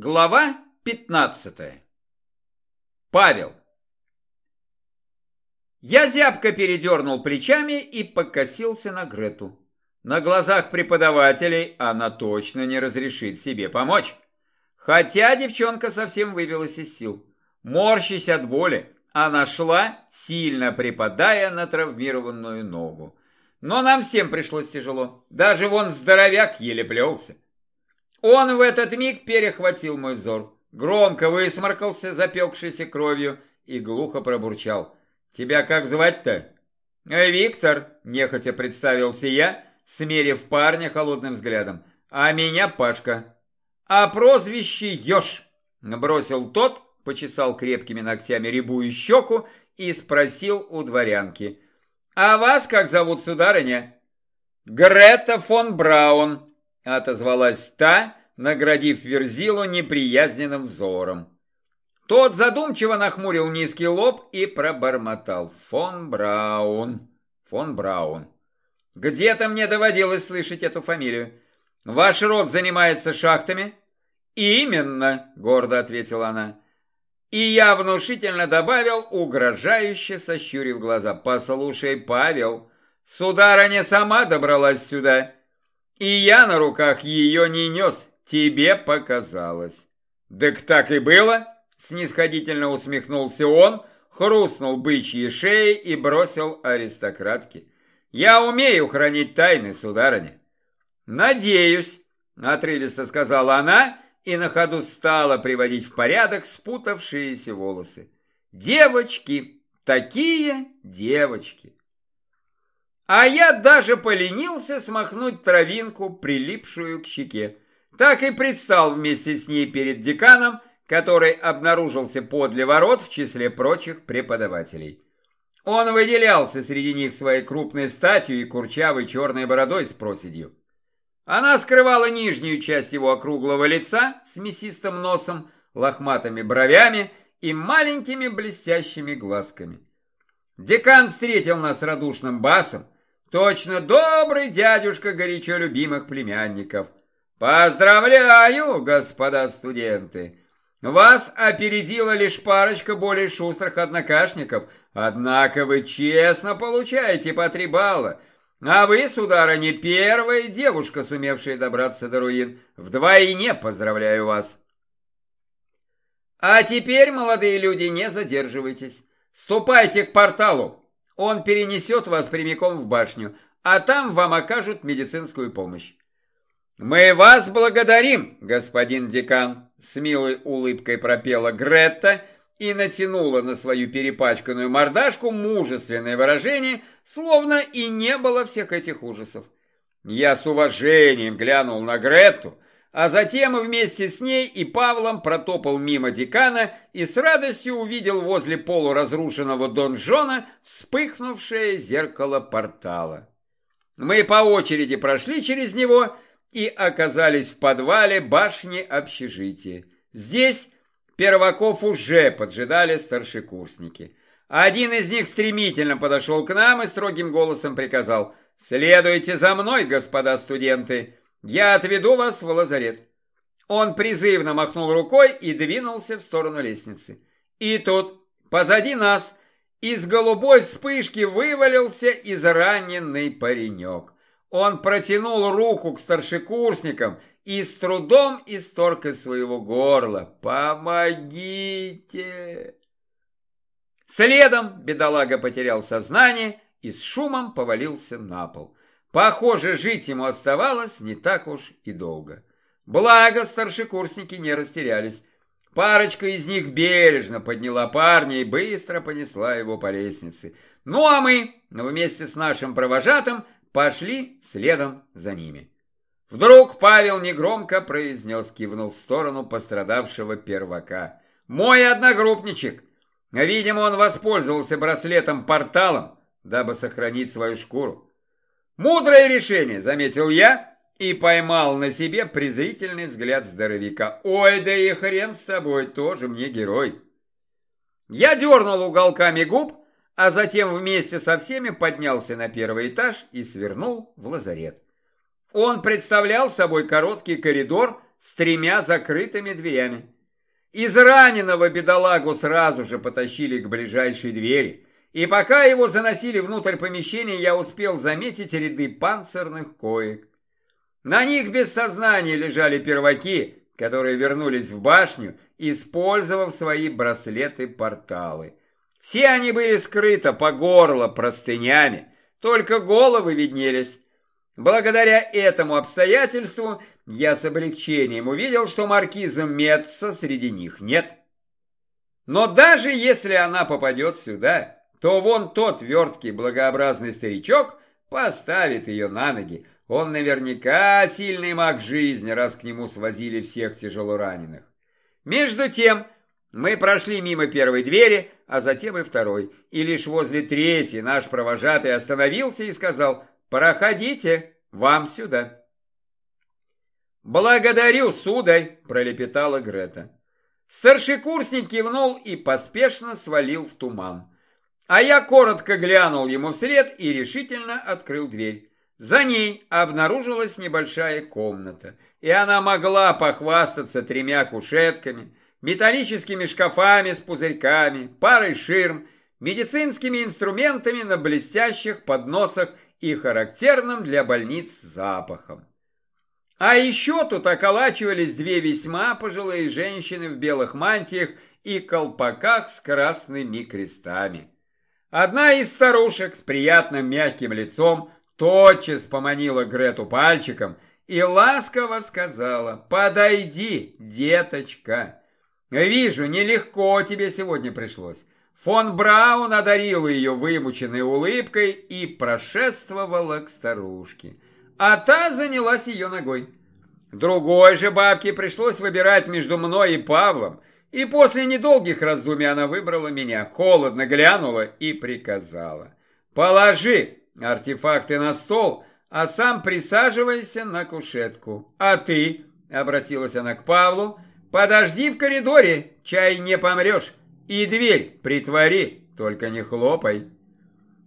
Глава 15. Павел. Я зябко передернул плечами и покосился на Грету. На глазах преподавателей она точно не разрешит себе помочь. Хотя девчонка совсем выбилась из сил. Морщись от боли, она шла, сильно припадая на травмированную ногу. Но нам всем пришлось тяжело. Даже вон здоровяк еле плелся. Он в этот миг перехватил мой взор, громко высморкался, запекшейся кровью, и глухо пробурчал. «Тебя как звать-то?» «Виктор», – нехотя представился я, смерив парня холодным взглядом. «А меня Пашка». «А прозвище Ёж», – бросил тот, почесал крепкими ногтями рябую щеку и спросил у дворянки. «А вас как зовут, сударыня?» «Грета фон Браун», отозвалась та, наградив Верзилу неприязненным взором. Тот задумчиво нахмурил низкий лоб и пробормотал. Фон Браун, фон Браун. Где-то мне доводилось слышать эту фамилию. Ваш род занимается шахтами? Именно, гордо ответила она. И я внушительно добавил, угрожающе сощурив глаза. Послушай, Павел, сударыня сама добралась сюда и я на руках ее не нес, тебе показалось. Так так и было, снисходительно усмехнулся он, хрустнул бычьей шеей и бросил аристократке. Я умею хранить тайны, сударыня. Надеюсь, отрывисто сказала она и на ходу стала приводить в порядок спутавшиеся волосы. Девочки, такие девочки. А я даже поленился смахнуть травинку, прилипшую к щеке. Так и предстал вместе с ней перед деканом, который обнаружился подле ворот в числе прочих преподавателей. Он выделялся среди них своей крупной статью и курчавой черной бородой с проседью. Она скрывала нижнюю часть его округлого лица с мясистым носом, лохматыми бровями и маленькими блестящими глазками. Декан встретил нас радушным басом, Точно добрый дядюшка горячо любимых племянников. Поздравляю, господа студенты! Вас опередила лишь парочка более шустрых однокашников, однако вы честно получаете по три балла. А вы, сударыня, первая девушка, сумевшая добраться до руин. Вдвойне поздравляю вас. А теперь, молодые люди, не задерживайтесь. Ступайте к порталу. Он перенесет вас прямиком в башню, а там вам окажут медицинскую помощь. «Мы вас благодарим, господин декан!» С милой улыбкой пропела Гретта и натянула на свою перепачканную мордашку мужественное выражение, словно и не было всех этих ужасов. Я с уважением глянул на Гретту, а затем вместе с ней и Павлом протопал мимо декана и с радостью увидел возле полуразрушенного донжона вспыхнувшее зеркало портала. Мы по очереди прошли через него и оказались в подвале башни общежития. Здесь перваков уже поджидали старшекурсники. Один из них стремительно подошел к нам и строгим голосом приказал «Следуйте за мной, господа студенты!» Я отведу вас в лазарет. Он призывно махнул рукой и двинулся в сторону лестницы. И тут, позади нас, из голубой вспышки вывалился израненный паренек. Он протянул руку к старшекурсникам и с трудом исторг из своего горла. «Помогите!» Следом бедолага потерял сознание и с шумом повалился на пол. Похоже, жить ему оставалось не так уж и долго. Благо, старшекурсники не растерялись. Парочка из них бережно подняла парня и быстро понесла его по лестнице. Ну а мы, вместе с нашим провожатым, пошли следом за ними. Вдруг Павел негромко произнес, кивнув в сторону пострадавшего первака. «Мой одногруппничек! Видимо, он воспользовался браслетом-порталом, дабы сохранить свою шкуру. «Мудрое решение», — заметил я и поймал на себе презрительный взгляд здоровяка. «Ой, да и хрен с тобой, тоже мне герой». Я дернул уголками губ, а затем вместе со всеми поднялся на первый этаж и свернул в лазарет. Он представлял собой короткий коридор с тремя закрытыми дверями. Из раненого бедолагу сразу же потащили к ближайшей двери, и пока его заносили внутрь помещения, я успел заметить ряды панцирных коек. На них без сознания лежали перваки, которые вернулись в башню, использовав свои браслеты-порталы. Все они были скрыты по горло простынями, только головы виднелись. Благодаря этому обстоятельству я с облегчением увидел, что маркиза Метца среди них нет. Но даже если она попадет сюда, то вон тот верткий благообразный старичок поставит ее на ноги. Он наверняка сильный маг жизни, раз к нему свозили всех тяжело раненых. Между тем, мы прошли мимо первой двери, а затем и второй, и лишь возле третьей наш провожатый остановился и сказал «Проходите, вам сюда». «Благодарю, сударь!» – пролепетала Грета. Старшекурсник кивнул и поспешно свалил в туман. А я коротко глянул ему вслед и решительно открыл дверь. За ней обнаружилась небольшая комната, и она могла похвастаться тремя кушетками, металлическими шкафами с пузырьками, парой ширм, медицинскими инструментами на блестящих подносах и характерным для больниц запахом. А еще тут околачивались две весьма пожилые женщины в белых мантиях и колпаках с красными крестами. Одна из старушек с приятным мягким лицом тотчас поманила Грету пальчиком и ласково сказала «Подойди, деточка! Вижу, нелегко тебе сегодня пришлось». Фон Браун одарил ее вымученной улыбкой и прошествовала к старушке а та занялась ее ногой. Другой же бабке пришлось выбирать между мной и Павлом, и после недолгих раздумий она выбрала меня, холодно глянула и приказала. «Положи артефакты на стол, а сам присаживайся на кушетку. А ты, — обратилась она к Павлу, — подожди в коридоре, чай не помрешь, и дверь притвори, только не хлопай».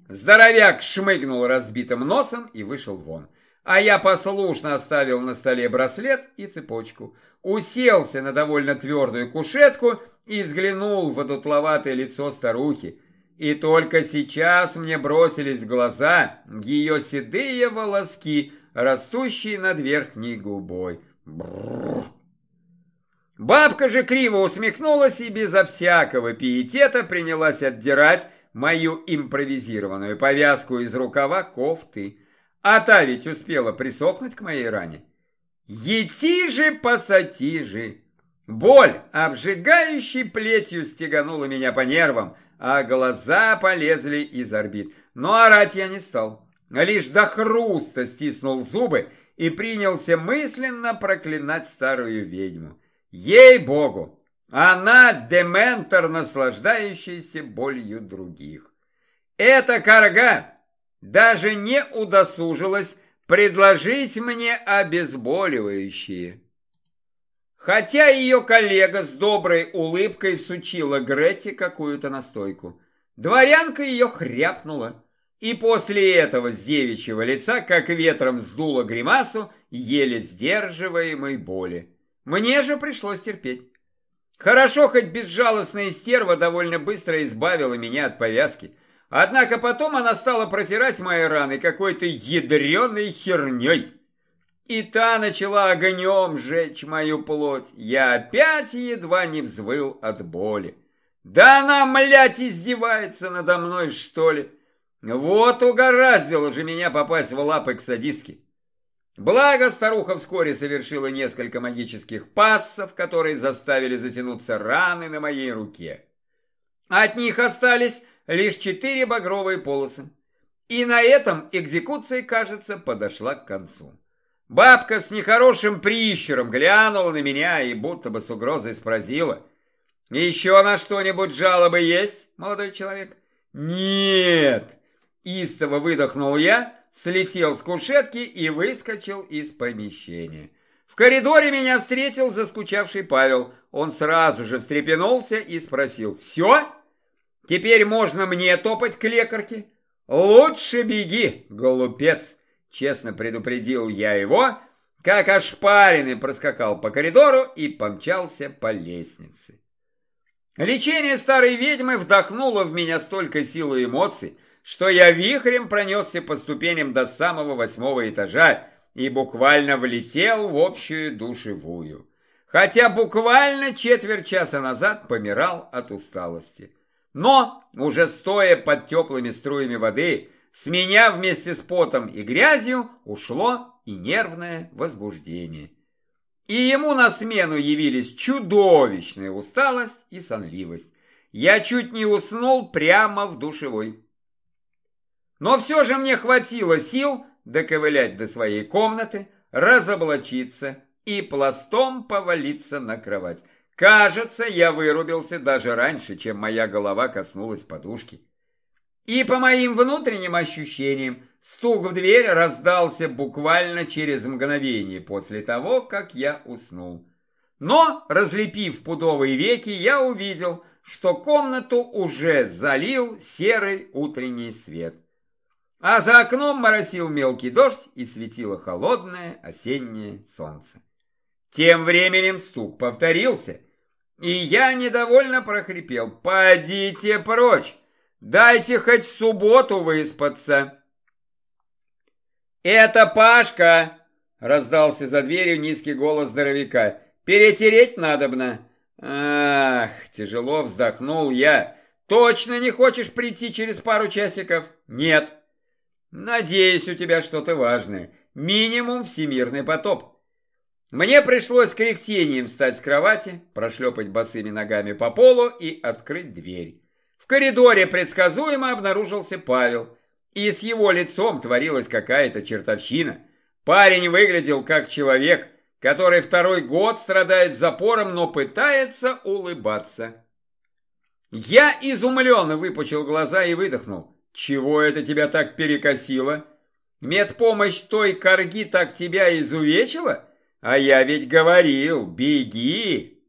Здоровяк шмыгнул разбитым носом и вышел вон. А я послушно оставил на столе браслет и цепочку, уселся на довольно твердую кушетку и взглянул в одутловатое лицо старухи. И только сейчас мне бросились в глаза ее седые волоски, растущие над верхней губой. Бррр. Бабка же криво усмехнулась и безо всякого пиетета принялась отдирать мою импровизированную повязку из рукава кофты. А та ведь успела присохнуть к моей ране. Ети же пасати же! Боль, обжигающей плетью, стеганула меня по нервам, а глаза полезли из орбит. Но орать я не стал. Лишь до хруста стиснул зубы и принялся мысленно проклинать старую ведьму. Ей-богу! Она дементор, наслаждающийся болью других. Эта карга даже не удосужилась предложить мне обезболивающие. Хотя ее коллега с доброй улыбкой всучила Гретте какую-то настойку. Дворянка ее хряпнула. И после этого с девичьего лица, как ветром сдуло гримасу, еле сдерживаемой боли. Мне же пришлось терпеть. Хорошо, хоть безжалостная стерва довольно быстро избавила меня от повязки. Однако потом она стала протирать мои раны какой-то ядреной херней. И та начала огнем жечь мою плоть. Я опять едва не взвыл от боли. Да она, млять, издевается надо мной, что ли? Вот угораздило же меня попасть в лапы к садистке. Благо, старуха вскоре совершила несколько магических пассов, которые заставили затянуться раны на моей руке. От них остались лишь четыре багровые полосы. И на этом экзекуция, кажется, подошла к концу. Бабка с нехорошим прищуром глянула на меня и будто бы с угрозой спросила. «Еще на что-нибудь жалобы есть, молодой человек?» «Нет!» Истово выдохнул я, слетел с кушетки и выскочил из помещения. В коридоре меня встретил заскучавший Павел. Он сразу же встрепенулся и спросил «Все?» Теперь можно мне топать к лекарке? Лучше беги, голубец, честно предупредил я его, как ошпаренный проскакал по коридору и помчался по лестнице. Лечение старой ведьмы вдохнуло в меня столько сил и эмоций, что я вихрем пронесся по ступеням до самого восьмого этажа и буквально влетел в общую душевую. Хотя буквально четверть часа назад помирал от усталости. Но, уже стоя под теплыми струями воды, с меня вместе с потом и грязью ушло и нервное возбуждение. И ему на смену явились чудовищная усталость и сонливость. Я чуть не уснул прямо в душевой. Но все же мне хватило сил доковылять до своей комнаты, разоблачиться и пластом повалиться на кровать. Кажется, я вырубился даже раньше, чем моя голова коснулась подушки. И по моим внутренним ощущениям, стук в дверь раздался буквально через мгновение после того, как я уснул. Но, разлепив пудовые веки, я увидел, что комнату уже залил серый утренний свет. А за окном моросил мелкий дождь и светило холодное осеннее солнце. Тем временем стук повторился, и я недовольно прохрипел «Подите прочь! Дайте хоть субботу выспаться!» «Это Пашка!» — раздался за дверью низкий голос здоровяка. «Перетереть надобно!» «Ах!» — тяжело вздохнул я. «Точно не хочешь прийти через пару часиков?» «Нет!» «Надеюсь, у тебя что-то важное. Минимум всемирный потоп». Мне пришлось кряхтением встать с кровати, прошлепать босыми ногами по полу и открыть дверь. В коридоре предсказуемо обнаружился Павел, и с его лицом творилась какая-то чертовщина. Парень выглядел как человек, который второй год страдает запором, но пытается улыбаться. Я изумленно выпучил глаза и выдохнул. «Чего это тебя так перекосило? Медпомощь той корги так тебя изувечила?» А я ведь говорил, беги.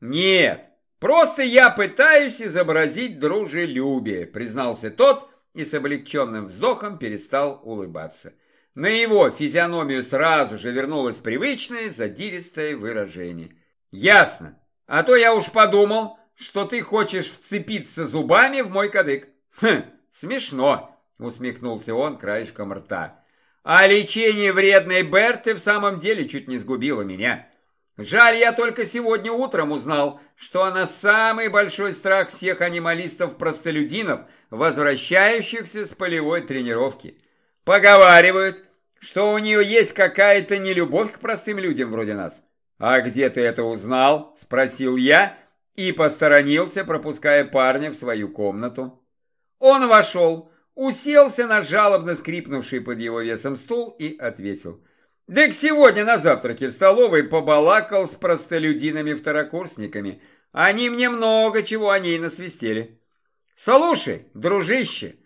Нет, просто я пытаюсь изобразить дружелюбие, признался тот и с облегченным вздохом перестал улыбаться. На его физиономию сразу же вернулось привычное задиристое выражение. «Ясно. А то я уж подумал, что ты хочешь вцепиться зубами в мой кадык». «Хм, смешно», — усмехнулся он краешком рта. А лечение вредной Берты в самом деле чуть не сгубило меня. Жаль, я только сегодня утром узнал, что она самый большой страх всех анималистов-простолюдинов, возвращающихся с полевой тренировки. Поговаривают, что у нее есть какая-то нелюбовь к простым людям вроде нас. «А где ты это узнал?» – спросил я и посторонился, пропуская парня в свою комнату. Он вошел, уселся на жалобно скрипнувший под его весом стул и ответил. «Дык сегодня на завтраке в столовой побалакал с простолюдинами-второкурсниками. Они мне много чего о ней насвистели. Слушай, дружище,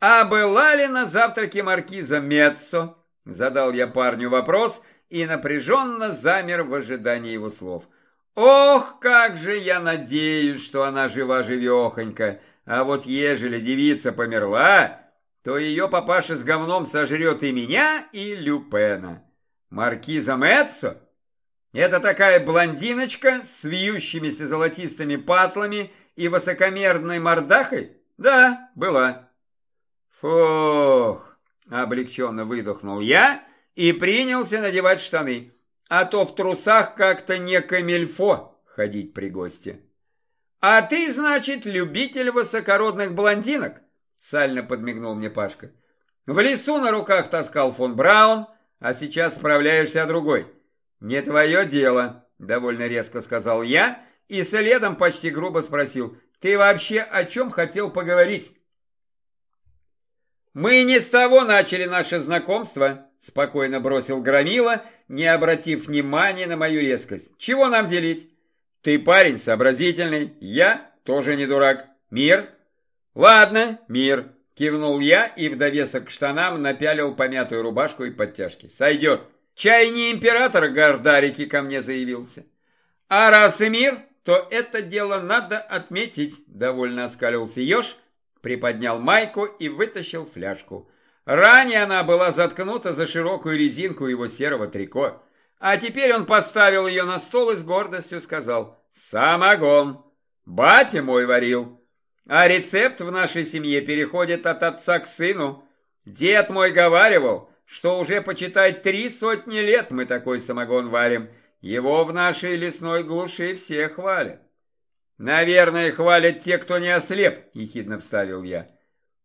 а была ли на завтраке маркиза Меццо?» Задал я парню вопрос и напряженно замер в ожидании его слов. «Ох, как же я надеюсь, что она жива-живехонька!» А вот ежели девица померла, то ее папаша с говном сожрет и меня, и Люпена. Маркиза Мэтсо? Это такая блондиночка с вьющимися золотистыми патлами и высокомерной мордахой? Да, была. Фух, облегченно выдохнул я и принялся надевать штаны, а то в трусах как-то не камельфо ходить при гости. «А ты, значит, любитель высокородных блондинок?» Сально подмигнул мне Пашка. «В лесу на руках таскал фон Браун, а сейчас справляешься о другой». «Не твое дело», — довольно резко сказал я и следом почти грубо спросил. «Ты вообще о чем хотел поговорить?» «Мы не с того начали наше знакомство», — спокойно бросил Громила, не обратив внимания на мою резкость. «Чего нам делить?» Ты парень сообразительный, я тоже не дурак. Мир? Ладно, мир. Кивнул я и в довесок к штанам напялил помятую рубашку и подтяжки. Сойдет. Чай не император Гардарики ко мне заявился. А раз и мир, то это дело надо отметить, довольно оскалился еж, приподнял майку и вытащил фляжку. Ранее она была заткнута за широкую резинку его серого трико. А теперь он поставил ее на стол и с гордостью сказал «Самогон! Батя мой варил!» А рецепт в нашей семье переходит от отца к сыну. Дед мой говаривал, что уже, почитай, три сотни лет мы такой самогон варим. Его в нашей лесной глуши все хвалят. Наверное, хвалят те, кто не ослеп, ехидно вставил я.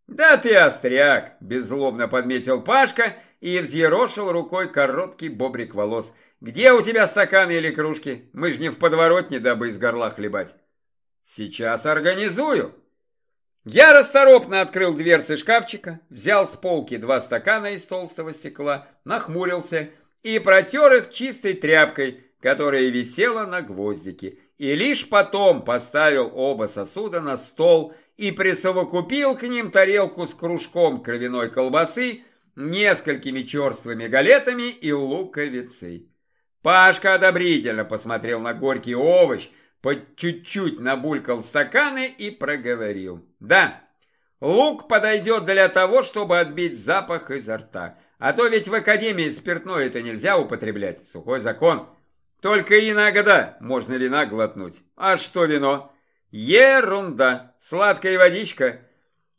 «Да ты остряк!» – беззлобно подметил Пашка и взъерошил рукой короткий бобрик волос. «Где у тебя стаканы или кружки? Мы ж не в подворотне, дабы из горла хлебать». «Сейчас организую!» Я расторопно открыл дверцы шкафчика, взял с полки два стакана из толстого стекла, нахмурился и протер их чистой тряпкой, которая висела на гвоздике, и лишь потом поставил оба сосуда на стол и присовокупил к ним тарелку с кружком кровяной колбасы, несколькими черствыми галетами и луковицей. Пашка одобрительно посмотрел на горький овощ, по чуть-чуть набулькал стаканы и проговорил. Да, лук подойдет для того, чтобы отбить запах изо рта. А то ведь в академии спиртное это нельзя употреблять, сухой закон. Только иногда можно вина глотнуть. А что вино? Ерунда, сладкая водичка.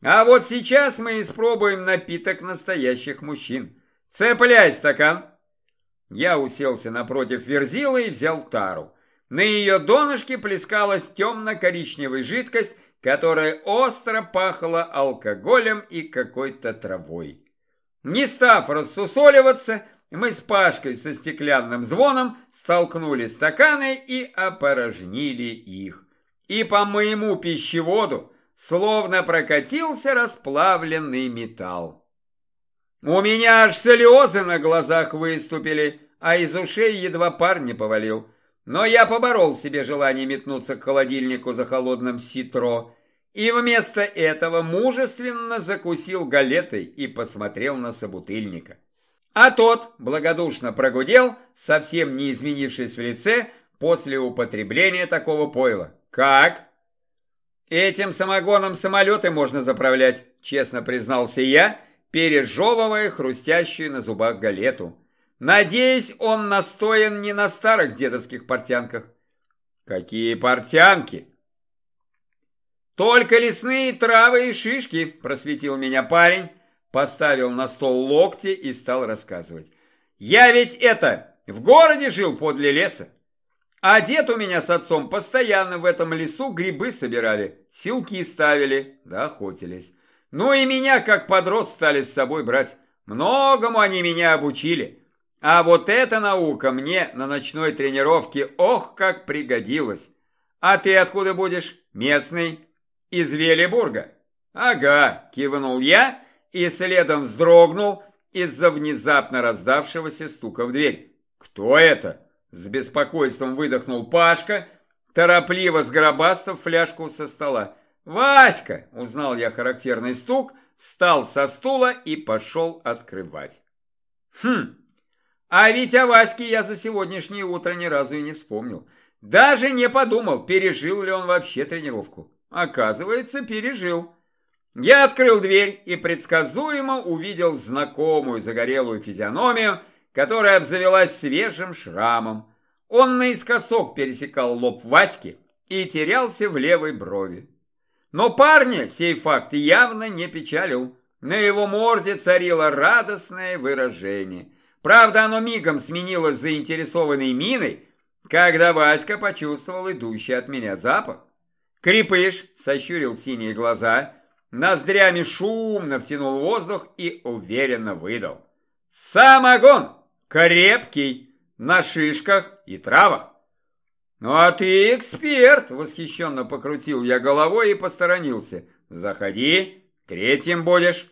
А вот сейчас мы испробуем напиток настоящих мужчин. Цепляй стакан. Я уселся напротив Верзилы и взял тару. На ее донышке плескалась темно-коричневая жидкость, которая остро пахла алкоголем и какой-то травой. Не став рассусоливаться, мы с Пашкой со стеклянным звоном столкнули стаканы и опорожнили их. И по моему пищеводу словно прокатился расплавленный металл. У меня аж слезы на глазах выступили, а из ушей едва пар не повалил. Но я поборол себе желание метнуться к холодильнику за холодным ситро и вместо этого мужественно закусил галетой и посмотрел на собутыльника. А тот благодушно прогудел, совсем не изменившись в лице после употребления такого пойла. «Как?» «Этим самогоном самолеты можно заправлять», честно признался я, пережевывая хрустящую на зубах галету. Надеюсь, он настоен не на старых дедовских портянках. Какие портянки? Только лесные травы и шишки, просветил меня парень, поставил на стол локти и стал рассказывать. Я ведь это, в городе жил подле леса. А дед у меня с отцом постоянно в этом лесу грибы собирали, силки ставили, да охотились. Ну и меня, как подрост, стали с собой брать. Многому они меня обучили. А вот эта наука мне на ночной тренировке ох как пригодилась. А ты откуда будешь? Местный? Из Велибурга? Ага, кивнул я и следом вздрогнул из-за внезапно раздавшегося стука в дверь. Кто это? С беспокойством выдохнул Пашка, торопливо сгробастав фляжку со стола. «Васька!» – узнал я характерный стук, встал со стула и пошел открывать. «Хм, а ведь о Ваське я за сегодняшнее утро ни разу и не вспомнил. Даже не подумал, пережил ли он вообще тренировку. Оказывается, пережил. Я открыл дверь и предсказуемо увидел знакомую загорелую физиономию, которая обзавелась свежим шрамом. Он наискосок пересекал лоб Васьки и терялся в левой брови. Но парня сей факт явно не печалил. На его морде царило радостное выражение – Правда, оно мигом сменилось заинтересованной миной, когда Васька почувствовал идущий от меня запах. Крепыш сощурил синие глаза, ноздрями шумно втянул воздух и уверенно выдал. «Самогон! Крепкий! На шишках и травах!» «Ну а ты эксперт!» – восхищенно покрутил я головой и посторонился. «Заходи, третьим будешь!»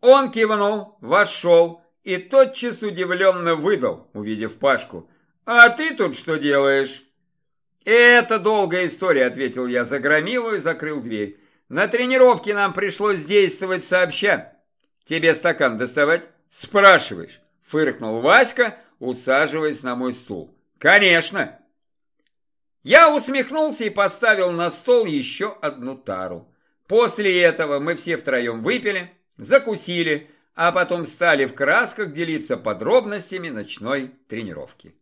Он кивнул, вошел, и тотчас удивленно выдал, увидев Пашку. «А ты тут что делаешь?» «Это долгая история», — ответил я за громилу и закрыл дверь. «На тренировке нам пришлось действовать сообща. Тебе стакан доставать?» «Спрашиваешь», — фыркнул Васька, усаживаясь на мой стул. «Конечно!» Я усмехнулся и поставил на стол еще одну тару. После этого мы все втроем выпили, закусили, а потом стали в красках делиться подробностями ночной тренировки.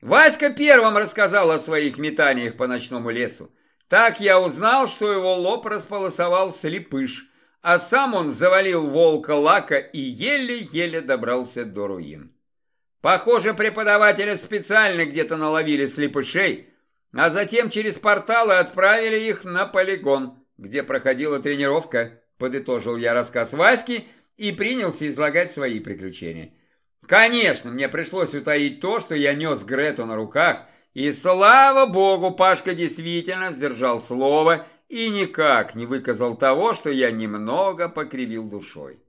Васька первым рассказал о своих метаниях по ночному лесу. Так я узнал, что его лоб располосовал слепыш, а сам он завалил волка лака и еле-еле добрался до руин. Похоже, преподавателя специально где-то наловили слепышей, а затем через порталы отправили их на полигон, где проходила тренировка, подытожил я рассказ Васьки и принялся излагать свои приключения. Конечно, мне пришлось утаить то, что я нес Грету на руках, и слава богу, Пашка действительно сдержал слово и никак не выказал того, что я немного покривил душой.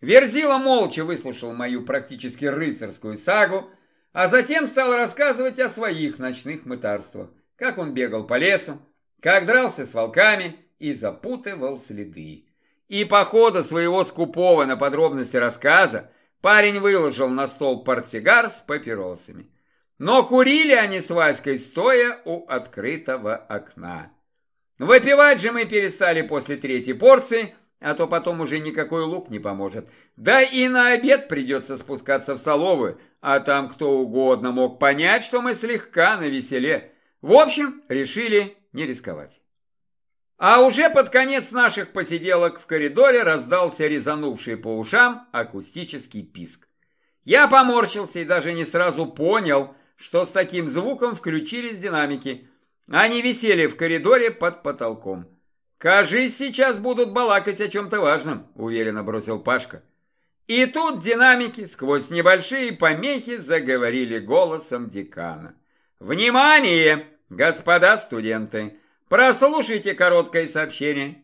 Верзила молча выслушал мою практически рыцарскую сагу, а затем стал рассказывать о своих ночных мытарствах, как он бегал по лесу, как дрался с волками и запутывал следы. И по ходу своего скупого на подробности рассказа парень выложил на стол портсигар с папиросами. Но курили они с Васькой, стоя у открытого окна. Выпивать же мы перестали после третьей порции, а то потом уже никакой лук не поможет. Да и на обед придется спускаться в столовую, а там кто угодно мог понять, что мы слегка на веселе. В общем, решили не рисковать. А уже под конец наших посиделок в коридоре раздался резанувший по ушам акустический писк. Я поморщился и даже не сразу понял, что с таким звуком включились динамики. Они висели в коридоре под потолком. «Кажись, сейчас будут балакать о чем-то важном», – уверенно бросил Пашка. И тут динамики сквозь небольшие помехи заговорили голосом декана. «Внимание, господа студенты! Прослушайте короткое сообщение.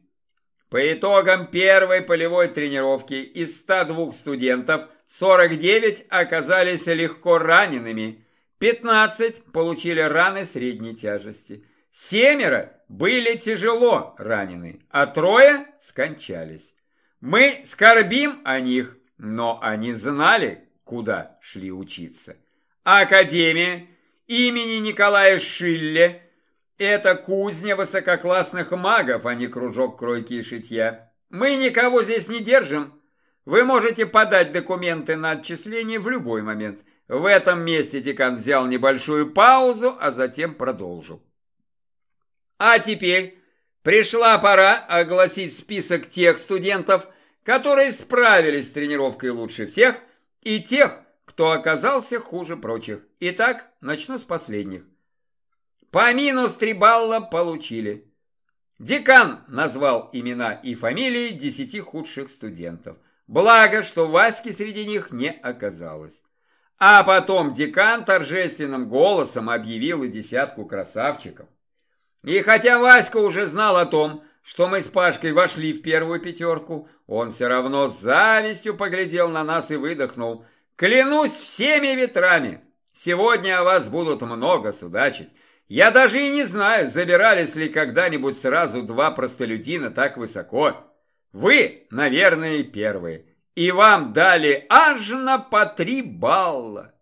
По итогам первой полевой тренировки из 102 студентов 49 оказались легко ранеными, 15 получили раны средней тяжести, семеро были тяжело ранены, а трое скончались. Мы скорбим о них, но они знали, куда шли учиться. Академия имени Николая Шилле – это кузня высококлассных магов, а не кружок кройки и шитья. Мы никого здесь не держим. Вы можете подать документы на отчисление в любой момент. В этом месте декан взял небольшую паузу, а затем продолжил. А теперь пришла пора огласить список тех студентов, которые справились с тренировкой лучше всех, и тех, кто оказался хуже прочих. Итак, начну с последних. По минус три балла получили. Декан назвал имена и фамилии десяти худших студентов. Благо, что Васьки среди них не оказалось. А потом декан торжественным голосом объявил и десятку красавчиков. И хотя Васька уже знал о том, что мы с Пашкой вошли в первую пятерку, он все равно с завистью поглядел на нас и выдохнул. «Клянусь всеми ветрами, сегодня о вас будут много судачить. Я даже и не знаю, забирались ли когда-нибудь сразу два простолюдина так высоко. Вы, наверное, первые, и вам дали аж на по три балла.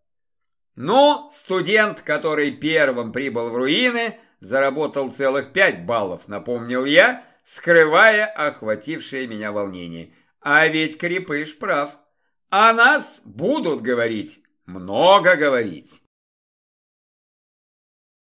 Но студент, который первым прибыл в руины, заработал целых пять баллов, напомнил я, скрывая охватившее меня волнение. А ведь Крепыш прав. О нас будут говорить, много говорить.